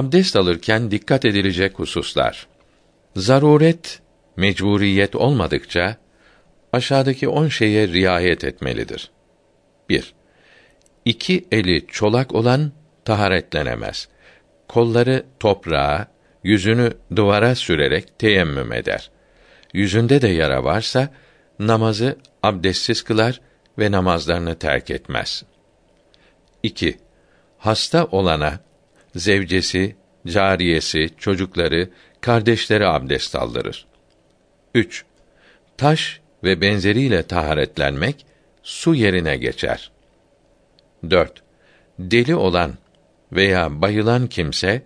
Abdest alırken dikkat edilecek hususlar. Zaruret, mecburiyet olmadıkça aşağıdaki on şeye riayet etmelidir. 1. İki eli çolak olan taharetlenemez. Kolları toprağa, yüzünü duvara sürerek teyemmüm eder. Yüzünde de yara varsa namazı abdestsiz kılar ve namazlarını terk etmez. 2. Hasta olana zevcesi, cariyesi, çocukları, kardeşleri abdest aldırır. 3. Taş ve benzeriyle taharetlenmek su yerine geçer. 4. Deli olan veya bayılan kimse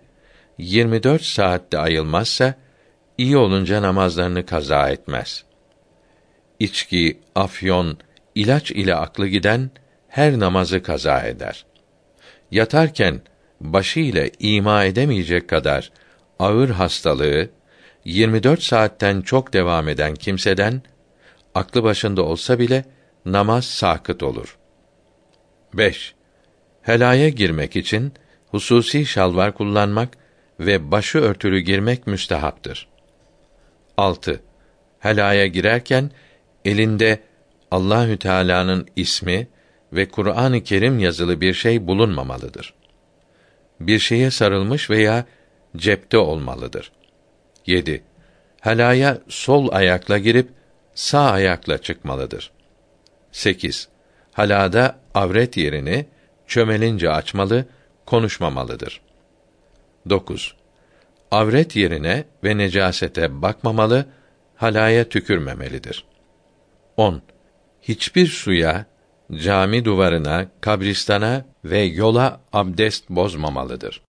24 saatte ayılmazsa iyi olunca namazlarını kaza etmez. İçki, afyon, ilaç ile aklı giden her namazı kaza eder. Yatarken başı ile ima edemeyecek kadar ağır hastalığı 24 saatten çok devam eden kimseden aklı başında olsa bile namaz sakıt olur. 5. Helaya girmek için hususi şalvar kullanmak ve başı örtülü girmek müstehaptır. 6. Helaya girerken elinde Allahü Teala'nın ismi ve Kur'an-ı Kerim yazılı bir şey bulunmamalıdır. Bir şeye sarılmış veya cepte olmalıdır. 7. Helaya sol ayakla girip sağ ayakla çıkmalıdır. 8. Halada avret yerini çömelince açmalı, konuşmamalıdır. 9. Avret yerine ve necasete bakmamalı, halaya tükürmemelidir. 10. Hiçbir suya, cami duvarına, kabristana ve yola abdest bozmamalıdır.